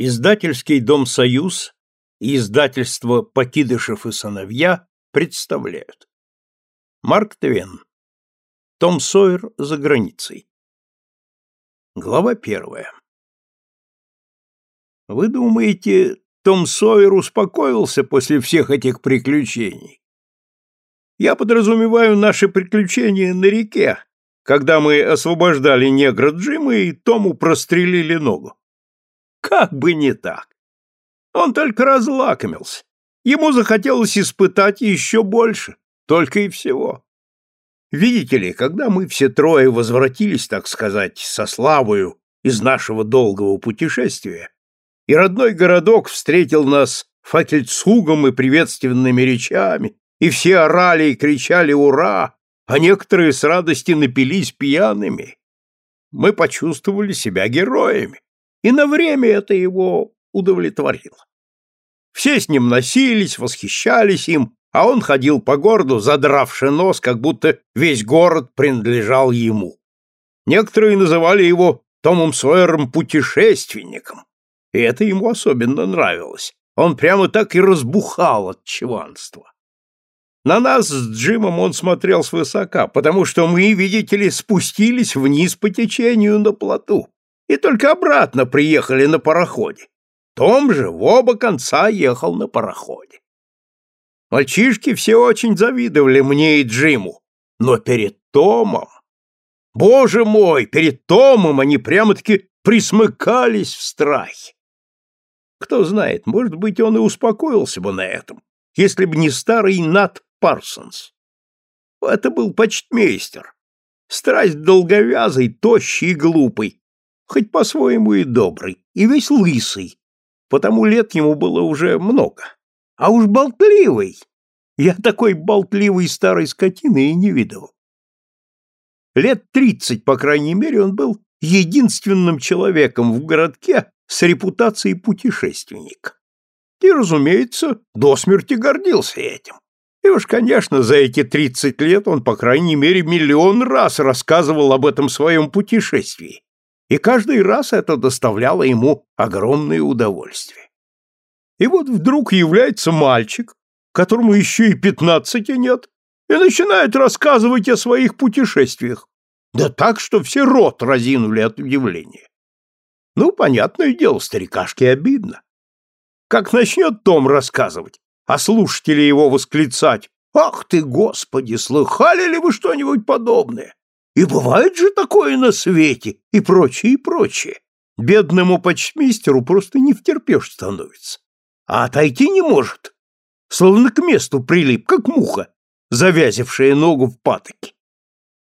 Издательский дом «Союз» и издательство «Покидышев и сыновья» представляют. Марк Твен. Том Сойер за границей. Глава первая. Вы думаете, Том Сойер успокоился после всех этих приключений? Я подразумеваю наши приключения на реке, когда мы освобождали негра Джима и Тому прострелили ногу. Как бы не так. Он только разлакомился. Ему захотелось испытать еще больше, только и всего. Видите ли, когда мы все трое возвратились, так сказать, со славою из нашего долгого путешествия, и родной городок встретил нас факельцугом и приветственными речами, и все орали и кричали «Ура!», а некоторые с радости напились пьяными, мы почувствовали себя героями и на время это его удовлетворило. Все с ним носились, восхищались им, а он ходил по городу, задравши нос, как будто весь город принадлежал ему. Некоторые называли его Томом Сойером путешественником, и это ему особенно нравилось. Он прямо так и разбухал от чванства. На нас с Джимом он смотрел свысока, потому что мы, видите ли, спустились вниз по течению на плоту и только обратно приехали на пароходе. Том же в оба конца ехал на пароходе. Мальчишки все очень завидовали мне и Джиму, но перед Томом... Боже мой, перед Томом они прямо-таки присмыкались в страхе. Кто знает, может быть, он и успокоился бы на этом, если бы не старый Нат Парсонс. Это был почтмейстер. Страсть долговязый, тощий и глупый, хоть по-своему и добрый, и весь лысый, потому лет ему было уже много. А уж болтливый! Я такой болтливой старой скотины и не видел. Лет тридцать, по крайней мере, он был единственным человеком в городке с репутацией путешественника. И, разумеется, до смерти гордился этим. И уж, конечно, за эти тридцать лет он, по крайней мере, миллион раз рассказывал об этом своем путешествии и каждый раз это доставляло ему огромное удовольствие. И вот вдруг является мальчик, которому еще и пятнадцати нет, и начинает рассказывать о своих путешествиях. Да так, что все рот разинули от удивления. Ну, понятное дело, старикашке обидно. Как начнет Том рассказывать, а слушатели его восклицать «Ах ты, Господи, слыхали ли вы что-нибудь подобное? И бывает же такое на свете, и прочее, и прочее. Бедному почтмейстеру просто не втерпешь становится. А отойти не может. Словно к месту прилип, как муха, завязившая ногу в патоке.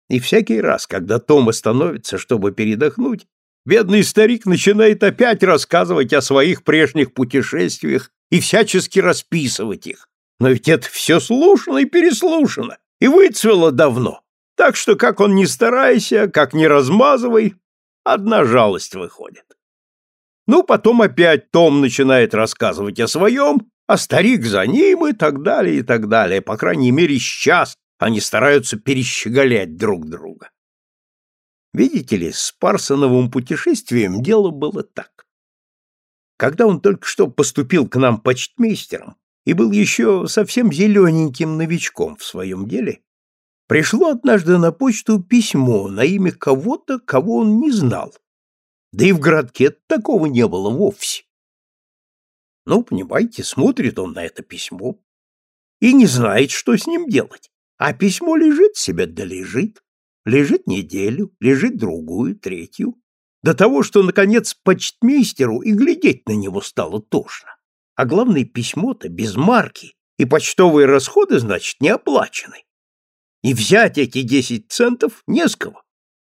И всякий раз, когда Том остановится, чтобы передохнуть, бедный старик начинает опять рассказывать о своих прежних путешествиях и всячески расписывать их. Но ведь это все слушано и переслушано, и выцвело давно. Так что, как он ни старайся, как ни размазывай, одна жалость выходит. Ну, потом опять Том начинает рассказывать о своем, а старик за ним и так далее, и так далее. По крайней мере, сейчас они стараются перещеголять друг друга. Видите ли, с Парсоновым путешествием дело было так. Когда он только что поступил к нам почтмейстером и был еще совсем зелененьким новичком в своем деле, Пришло однажды на почту письмо на имя кого-то, кого он не знал. Да и в городке такого не было вовсе. Ну, понимаете, смотрит он на это письмо и не знает, что с ним делать. А письмо лежит себе, да лежит. Лежит неделю, лежит другую, третью. До того, что, наконец, почтмейстеру и глядеть на него стало тошно. А главное, письмо-то без марки, и почтовые расходы, значит, не оплачены. И взять эти десять центов не с кого,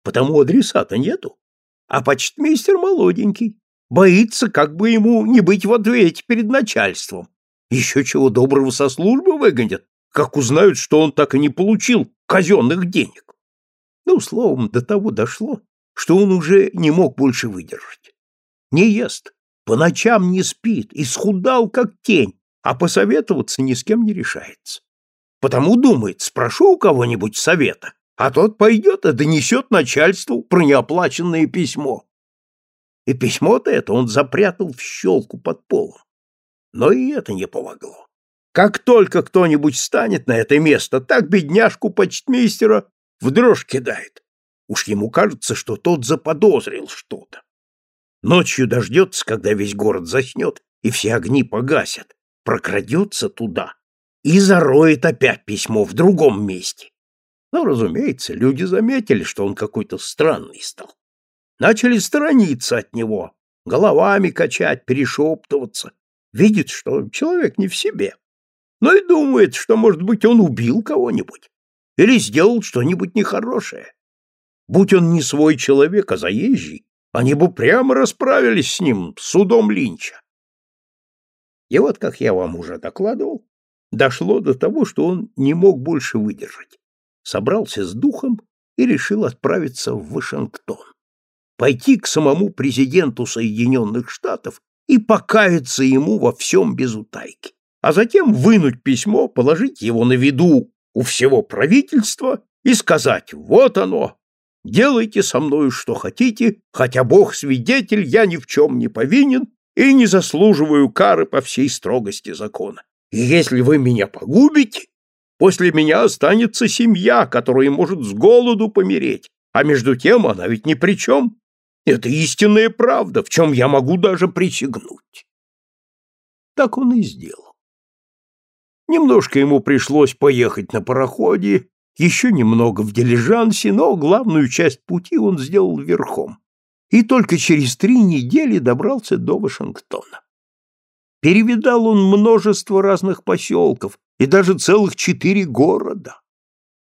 потому адресата нету. А почтмейстер молоденький, боится, как бы ему не быть в ответе перед начальством. Еще чего доброго со службы выгонят, как узнают, что он так и не получил казенных денег. Ну, словом, до того дошло, что он уже не мог больше выдержать. Не ест, по ночам не спит, исхудал, как тень, а посоветоваться ни с кем не решается. Потому думает, спрошу у кого-нибудь совета, а тот пойдет и донесет начальству про неоплаченное письмо. и письмо-то это он запрятал в щелку под полом. Но и это не помогло. Как только кто-нибудь станет на это место, так бедняжку почтмейстера в дрожь кидает. Уж ему кажется, что тот заподозрил что-то. Ночью дождется, когда весь город заснет, и все огни погасят, прокрадется туда и зароет опять письмо в другом месте. Но, разумеется, люди заметили, что он какой-то странный стал. Начали сторониться от него, головами качать, перешептываться. Видит, что человек не в себе. Но и думает, что, может быть, он убил кого-нибудь или сделал что-нибудь нехорошее. Будь он не свой человек, а заезжий, они бы прямо расправились с ним судом Линча. И вот, как я вам уже докладывал, дошло до того, что он не мог больше выдержать. Собрался с духом и решил отправиться в Вашингтон. Пойти к самому президенту Соединенных Штатов и покаяться ему во всем без утайки, а затем вынуть письмо, положить его на виду у всего правительства и сказать «Вот оно, делайте со мною что хотите, хотя Бог свидетель, я ни в чем не повинен и не заслуживаю кары по всей строгости закона. Если вы меня погубите, после меня останется семья, которая может с голоду помереть, а между тем она ведь ни при чем. Это истинная правда, в чем я могу даже присягнуть. Так он и сделал. Немножко ему пришлось поехать на пароходе, еще немного в дилижансе, но главную часть пути он сделал верхом. И только через три недели добрался до Вашингтона. Перевидал он множество разных поселков и даже целых четыре города.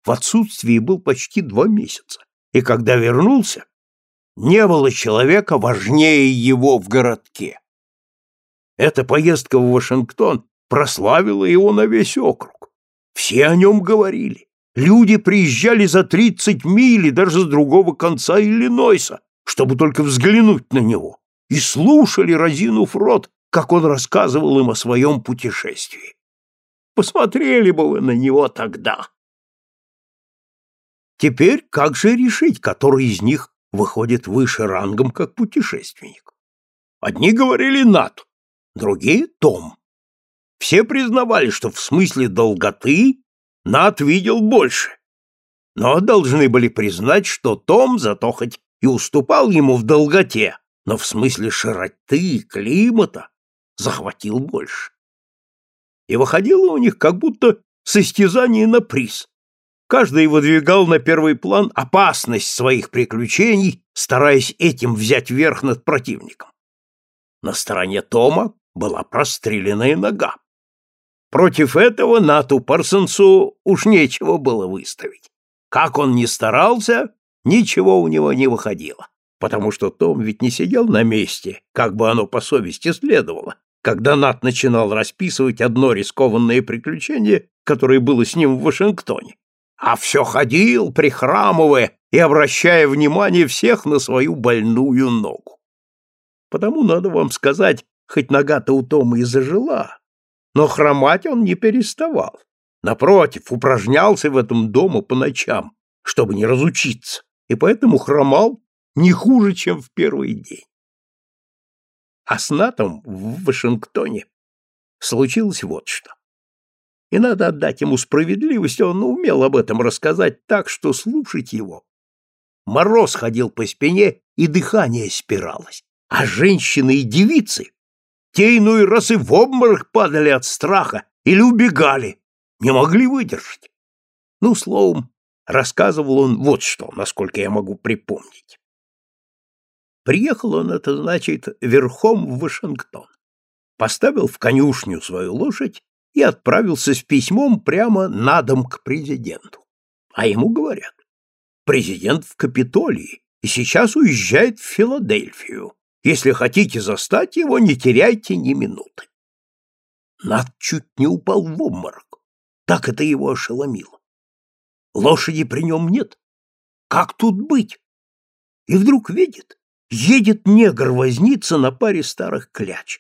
В отсутствии был почти два месяца, и когда вернулся, не было человека важнее его в городке. Эта поездка в Вашингтон прославила его на весь округ. Все о нем говорили. Люди приезжали за тридцать миль и даже с другого конца Иллинойса, чтобы только взглянуть на него, и слушали, разинув рот, как он рассказывал им о своем путешествии. Посмотрели бы вы на него тогда. Теперь как же решить, который из них выходит выше рангом как путешественник? Одни говорили Нат, другие — Том. Все признавали, что в смысле долготы Нат видел больше. Но должны были признать, что Том зато хоть и уступал ему в долготе, но в смысле широты климата захватил больше. И выходило у них как будто состязание на приз. Каждый выдвигал на первый план опасность своих приключений, стараясь этим взять верх над противником. На стороне Тома была простреленная нога. Против этого Нату Парсонсу уж нечего было выставить. Как он ни старался, ничего у него не выходило, потому что Том ведь не сидел на месте, как бы оно по совести следовало, когда Нат начинал расписывать одно рискованное приключение, которое было с ним в Вашингтоне, а все ходил, прихрамывая и обращая внимание всех на свою больную ногу. Потому надо вам сказать, хоть нога-то у Тома и зажила, но хромать он не переставал. Напротив, упражнялся в этом дома по ночам, чтобы не разучиться, и поэтому хромал не хуже, чем в первый день. А с Натом в Вашингтоне случилось вот что. И надо отдать ему справедливость, он умел об этом рассказать так, что слушать его. Мороз ходил по спине, и дыхание спиралось. А женщины и девицы, те иной раз и в обморок падали от страха или убегали, не могли выдержать. Ну, словом, рассказывал он вот что, насколько я могу припомнить. Приехал он, это значит, верхом в Вашингтон. Поставил в конюшню свою лошадь и отправился с письмом прямо на дом к президенту. А ему говорят, президент в Капитолии и сейчас уезжает в Филадельфию. Если хотите застать его, не теряйте ни минуты. Над чуть не упал в обморок. Так это его ошеломило. Лошади при нем нет. Как тут быть? И вдруг видит, Едет негр возница на паре старых кляч.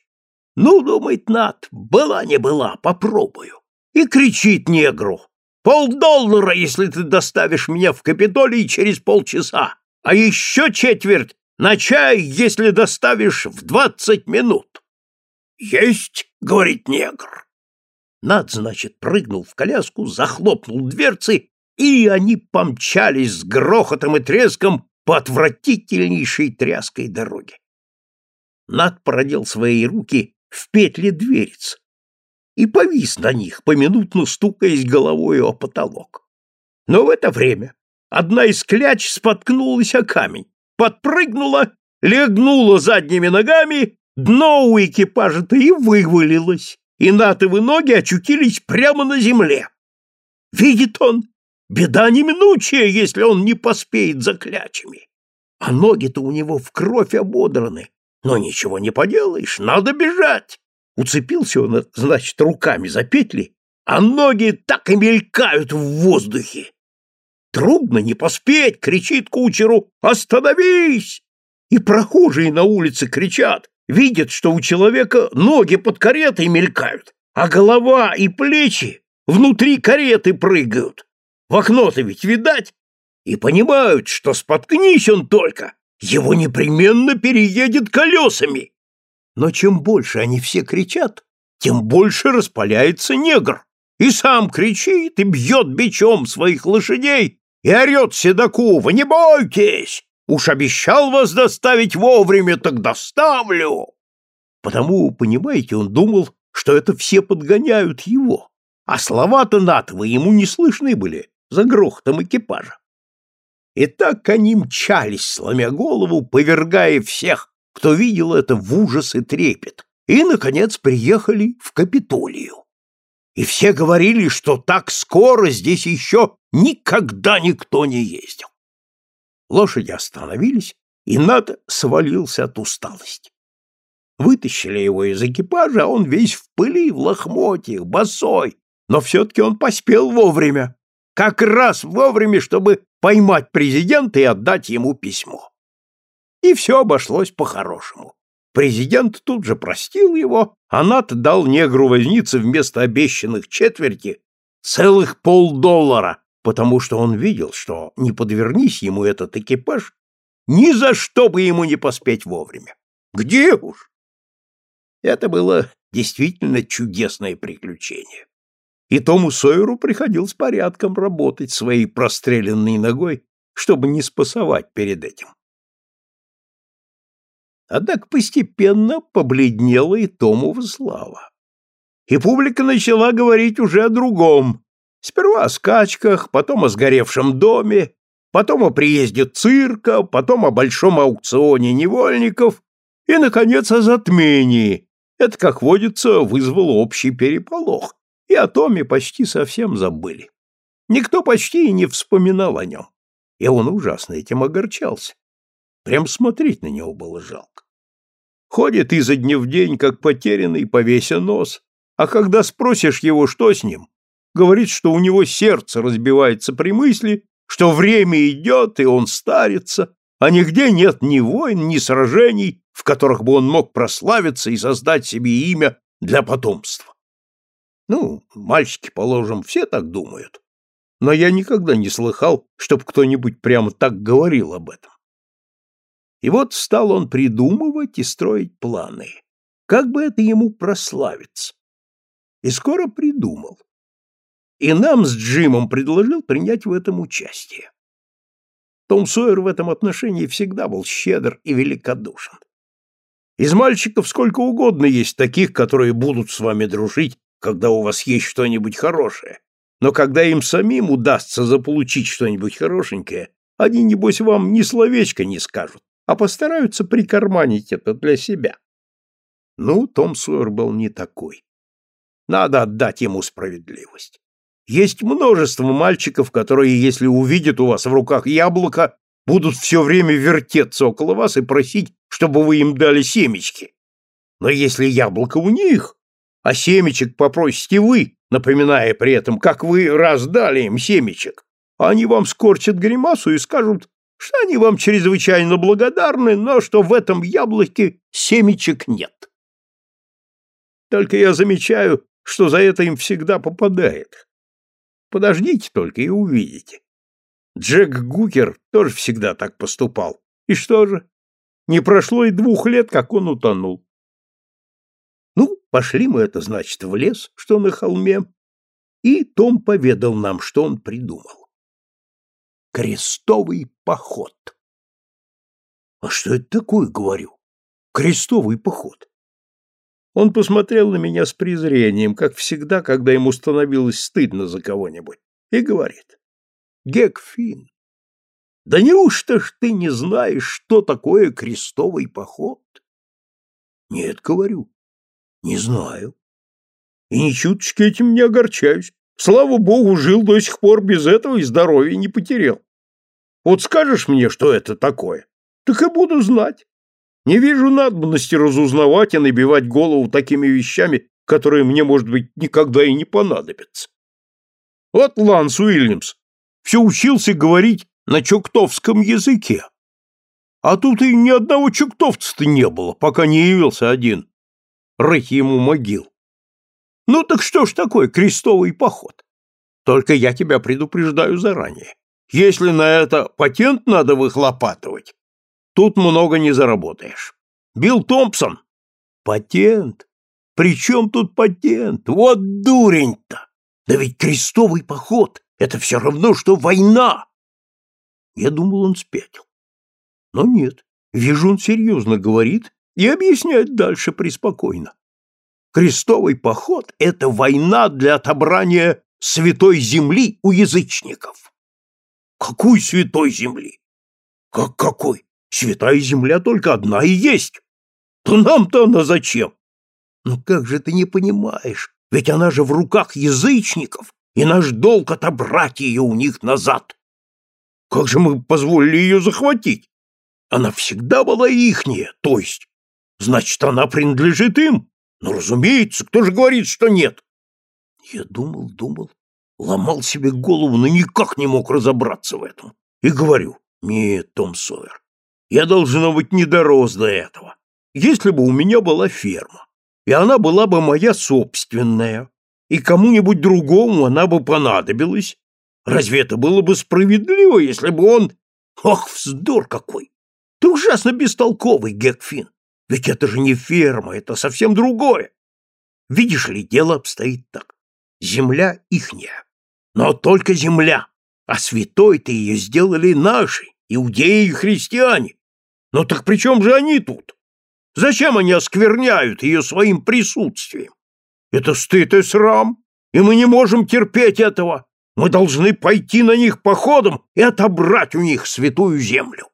Ну, думает Нат, была не была, попробую. И кричит негру. Полдоллара, если ты доставишь меня в Капитолий через полчаса, а еще четверть На чай, если доставишь в двадцать минут. Есть, говорит негр. Над, значит, прыгнул в коляску, захлопнул дверцы, и они помчались с грохотом и треском по отвратительнейшей тряской дороге. Над продел свои руки в петли дверец и повис на них, поминутно стукаясь головой о потолок. Но в это время одна из кляч споткнулась о камень, подпрыгнула, легнула задними ногами, дно у экипажа-то и вывалилось, и натовы ноги очутились прямо на земле. Видит он, Беда неминучая, если он не поспеет за клячами. А ноги-то у него в кровь ободраны. Но ничего не поделаешь, надо бежать. Уцепился он, значит, руками за петли, а ноги так и мелькают в воздухе. Трудно не поспеть, кричит кучеру «Остановись!» И прохожие на улице кричат, видят, что у человека ноги под каретой мелькают, а голова и плечи внутри кареты прыгают. В окно-то ведь видать. И понимают, что споткнись он только, его непременно переедет колесами. Но чем больше они все кричат, тем больше распаляется негр. И сам кричит и бьет бичом своих лошадей и орет седоку «Вы не бойтесь! Уж обещал вас доставить вовремя, так доставлю!» Потому, понимаете, он думал, что это все подгоняют его, а слова-то натовы ему не слышны были, за грохотом экипажа. И так они мчались, сломя голову, повергая всех, кто видел это в ужас и трепет, и, наконец, приехали в Капитолию. И все говорили, что так скоро здесь еще никогда никто не ездил. Лошади остановились, и Над свалился от усталости. Вытащили его из экипажа, а он весь в пыли, в лохмотьях, босой, но все-таки он поспел вовремя как раз вовремя, чтобы поймать президента и отдать ему письмо. И все обошлось по-хорошему. Президент тут же простил его, а Нат дал негру-вознице вместо обещанных четверти целых полдоллара, потому что он видел, что не подвернись ему этот экипаж, ни за что бы ему не поспеть вовремя. Где уж? Это было действительно чудесное приключение и Тому Сойеру приходилось порядком работать своей простреленной ногой, чтобы не спасовать перед этим. Однако постепенно побледнела и Томова слава. И публика начала говорить уже о другом. Сперва о скачках, потом о сгоревшем доме, потом о приезде цирка, потом о большом аукционе невольников и, наконец, о затмении. Это, как водится, вызвало общий переполох и о Томе почти совсем забыли. Никто почти и не вспоминал о нем, и он ужасно этим огорчался. Прям смотреть на него было жалко. Ходит изо дня в день, как потерянный, повеся нос, а когда спросишь его, что с ним, говорит, что у него сердце разбивается при мысли, что время идет, и он старится, а нигде нет ни войн, ни сражений, в которых бы он мог прославиться и создать себе имя для потомства. Ну, мальчики, положим, все так думают. Но я никогда не слыхал, чтоб кто-нибудь прямо так говорил об этом. И вот стал он придумывать и строить планы. Как бы это ему прославиться? И скоро придумал. И нам с Джимом предложил принять в этом участие. Том Сойер в этом отношении всегда был щедр и великодушен. Из мальчиков сколько угодно есть таких, которые будут с вами дружить когда у вас есть что-нибудь хорошее. Но когда им самим удастся заполучить что-нибудь хорошенькое, они, небось, вам ни словечко не скажут, а постараются прикарманить это для себя. Ну, Том Сойер был не такой. Надо отдать ему справедливость. Есть множество мальчиков, которые, если увидят у вас в руках яблоко, будут все время вертеться около вас и просить, чтобы вы им дали семечки. Но если яблоко у них, а семечек попросите вы, напоминая при этом, как вы раздали им семечек. Они вам скорчат гримасу и скажут, что они вам чрезвычайно благодарны, но что в этом яблоке семечек нет. Только я замечаю, что за это им всегда попадает. Подождите только и увидите. Джек Гукер тоже всегда так поступал. И что же? Не прошло и двух лет, как он утонул. Пошли мы, это значит, в лес, что на холме, и Том поведал нам, что он придумал. Крестовый поход. А что это такое, говорю? Крестовый поход. Он посмотрел на меня с презрением, как всегда, когда ему становилось стыдно за кого-нибудь, и говорит. Гекфин, да неужто ж ты не знаешь, что такое крестовый поход? Нет, говорю, не знаю. И ни чуточки этим не огорчаюсь. Слава богу, жил до сих пор без этого и здоровья не потерял. Вот скажешь мне, что это такое, так и буду знать. Не вижу надобности разузнавать и набивать голову такими вещами, которые мне, может быть, никогда и не понадобятся. Вот Ланс Уильямс все учился говорить на чуктовском языке. А тут и ни одного чуктовца-то не было, пока не явился один. Рыть могил. Ну так что ж такое крестовый поход? Только я тебя предупреждаю заранее. Если на это патент надо выхлопатывать, тут много не заработаешь. Билл Томпсон. Патент? При чем тут патент? Вот дурень-то! Да ведь крестовый поход — это все равно, что война. Я думал, он спятил. Но нет, вижу, он серьезно говорит и объясняет дальше преспокойно. Крестовый поход — это война для отобрания святой земли у язычников. Какой святой земли? Как какой? Святая земля только одна и есть. То нам-то она зачем? Ну как же ты не понимаешь? Ведь она же в руках язычников, и наш долг отобрать ее у них назад. Как же мы позволили ее захватить? Она всегда была ихняя, то есть. Значит, она принадлежит им. Ну, разумеется, кто же говорит, что нет? Я думал, думал, ломал себе голову, но никак не мог разобраться в этом. И говорю, нет, Том Сойер, я, должно быть, не дорос до этого. Если бы у меня была ферма, и она была бы моя собственная, и кому-нибудь другому она бы понадобилась, разве это было бы справедливо, если бы он... Ох, вздор какой! Ты ужасно бестолковый, Гекфин. Ведь это же не ферма, это совсем другое. Видишь ли, дело обстоит так. Земля ихняя, но только земля, а святой-то ее сделали наши, иудеи и христиане. Ну так при чем же они тут? Зачем они оскверняют ее своим присутствием? Это стыд и срам, и мы не можем терпеть этого. Мы должны пойти на них походом и отобрать у них святую землю.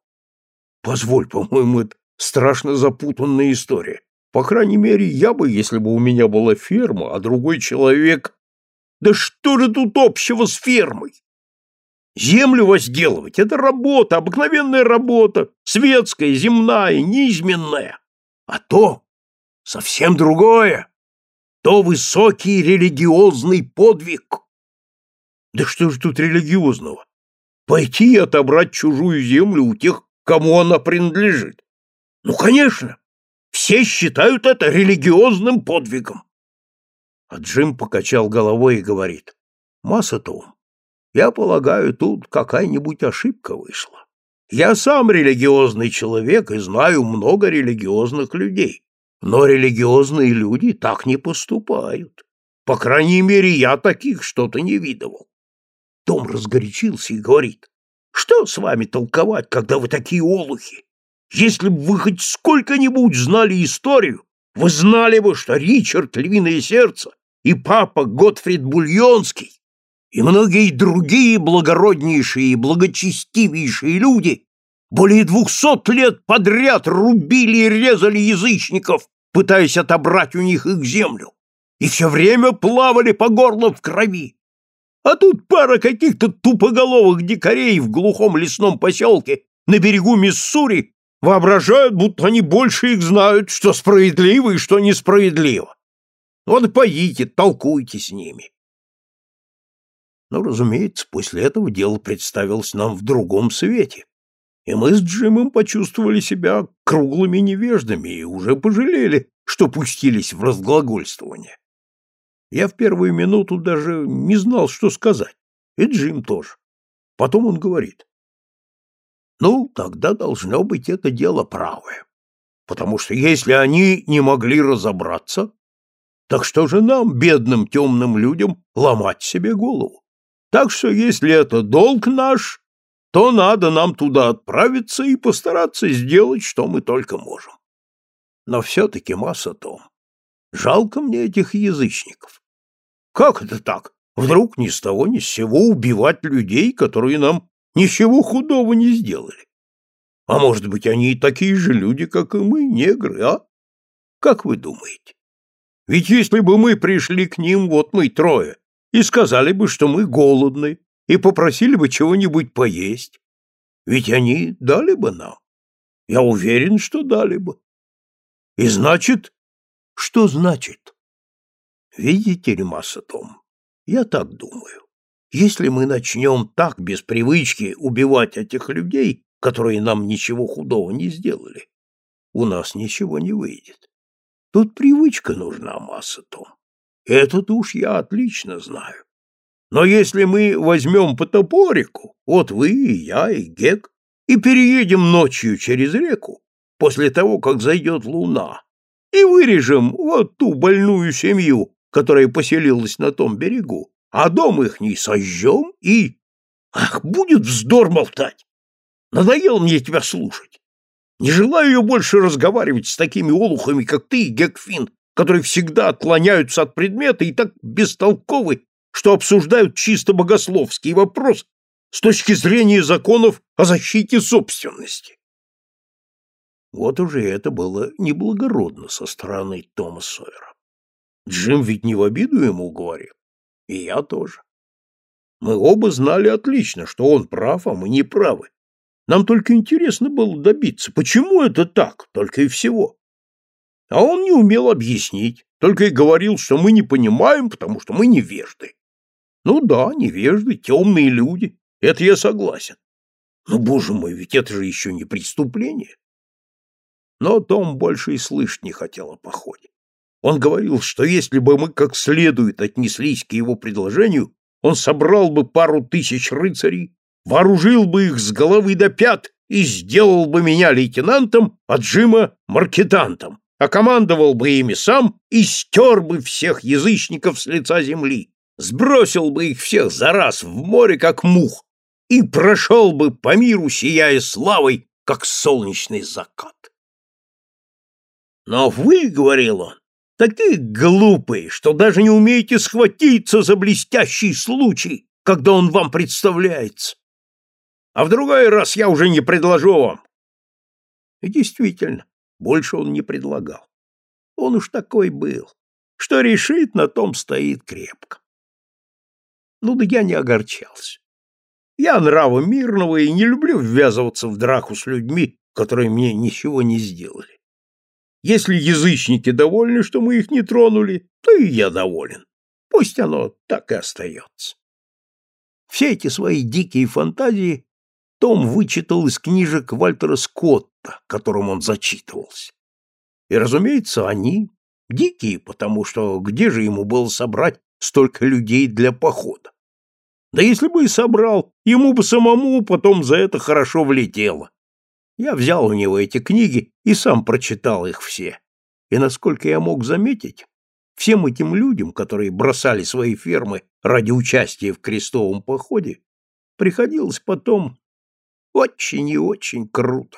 Позволь, по-моему, это страшно запутанная история. По крайней мере, я бы, если бы у меня была ферма, а другой человек... Да что же тут общего с фермой? Землю возделывать — это работа, обыкновенная работа, светская, земная, низменная. А то совсем другое, то высокий религиозный подвиг. Да что же тут религиозного? Пойти и отобрать чужую землю у тех, кому она принадлежит. Ну, конечно, все считают это религиозным подвигом. А Джим покачал головой и говорит, «Масса, Том, я полагаю, тут какая-нибудь ошибка вышла. Я сам религиозный человек и знаю много религиозных людей. Но религиозные люди так не поступают. По крайней мере, я таких что-то не видывал. Том разгорячился и говорит, что с вами толковать, когда вы такие олухи? Если бы вы хоть сколько-нибудь знали историю, вы знали бы, что Ричард Львиное Сердце и папа Готфрид Бульонский и многие другие благороднейшие и благочестивейшие люди более двухсот лет подряд рубили и резали язычников, пытаясь отобрать у них их землю, и все время плавали по горло в крови. А тут пара каких-то тупоголовых дикарей в глухом лесном поселке на берегу Миссури воображают, будто они больше их знают, что справедливо и что несправедливо. Вот поите, толкуйте с ними. Но, разумеется, после этого дело представилось нам в другом свете, и мы с Джимом почувствовали себя круглыми невеждами и уже пожалели, что пустились в разглагольствование. Я в первую минуту даже не знал, что сказать, и Джим тоже. Потом он говорит. Ну, тогда должно быть это дело правое. Потому что если они не могли разобраться, так что же нам, бедным темным людям, ломать себе голову? Так что если это долг наш, то надо нам туда отправиться и постараться сделать, что мы только можем. Но все-таки масса том. Жалко мне этих язычников. Как это так? Вдруг ни с того ни с сего убивать людей, которые нам ничего худого не сделали? А может быть, они и такие же люди, как и мы, негры, а? Как вы думаете? Ведь если бы мы пришли к ним, вот мы трое, и сказали бы, что мы голодны, и попросили бы чего-нибудь поесть, ведь они дали бы нам. Я уверен, что дали бы. И значит, что значит? Видите ли, масса Том, я так думаю. Если мы начнем так без привычки убивать этих людей, которые нам ничего худого не сделали, у нас ничего не выйдет. Тут привычка нужна, масса Том. Это уж я отлично знаю. Но если мы возьмем по топорику, вот вы и я, и Гек, и переедем ночью через реку, после того, как зайдет луна, и вырежем вот ту больную семью, которая поселилась на том берегу, а дом не сожжем и... Ах, будет вздор болтать! Надоело мне тебя слушать. Не желаю я больше разговаривать с такими олухами, как ты и Гекфин, которые всегда отклоняются от предмета и так бестолковы, что обсуждают чисто богословский вопрос с точки зрения законов о защите собственности. Вот уже это было неблагородно со стороны Тома Сойера. Джим ведь не в обиду ему говорил, и я тоже. Мы оба знали отлично, что он прав, а мы не правы. Нам только интересно было добиться, почему это так, только и всего. А он не умел объяснить, только и говорил, что мы не понимаем, потому что мы невежды. Ну да, невежды, темные люди, это я согласен. Но, боже мой, ведь это же еще не преступление. Но Том больше и слышать не хотел о походе. Он говорил, что если бы мы как следует отнеслись к его предложению, он собрал бы пару тысяч рыцарей, вооружил бы их с головы до пят и сделал бы меня лейтенантом, а Джима — маркетантом, а командовал бы ими сам и стер бы всех язычников с лица земли, сбросил бы их всех за раз в море, как мух, и прошел бы по миру, сияя славой, как солнечный закат. Но вы, — говорил он, — такие глупые, что даже не умеете схватиться за блестящий случай, когда он вам представляется а в другой раз я уже не предложу вам. И действительно, больше он не предлагал. Он уж такой был. Что решит, на том стоит крепко. Ну да я не огорчался. Я нрава мирного и не люблю ввязываться в драку с людьми, которые мне ничего не сделали. Если язычники довольны, что мы их не тронули, то и я доволен. Пусть оно так и остается. Все эти свои дикие фантазии том вычитал из книжек Вальтера Скотта, которым он зачитывался. И, разумеется, они дикие, потому что где же ему было собрать столько людей для похода? Да если бы и собрал, ему бы самому потом за это хорошо влетело. Я взял у него эти книги и сам прочитал их все. И, насколько я мог заметить, всем этим людям, которые бросали свои фермы ради участия в крестовом походе, приходилось потом очень и очень круто.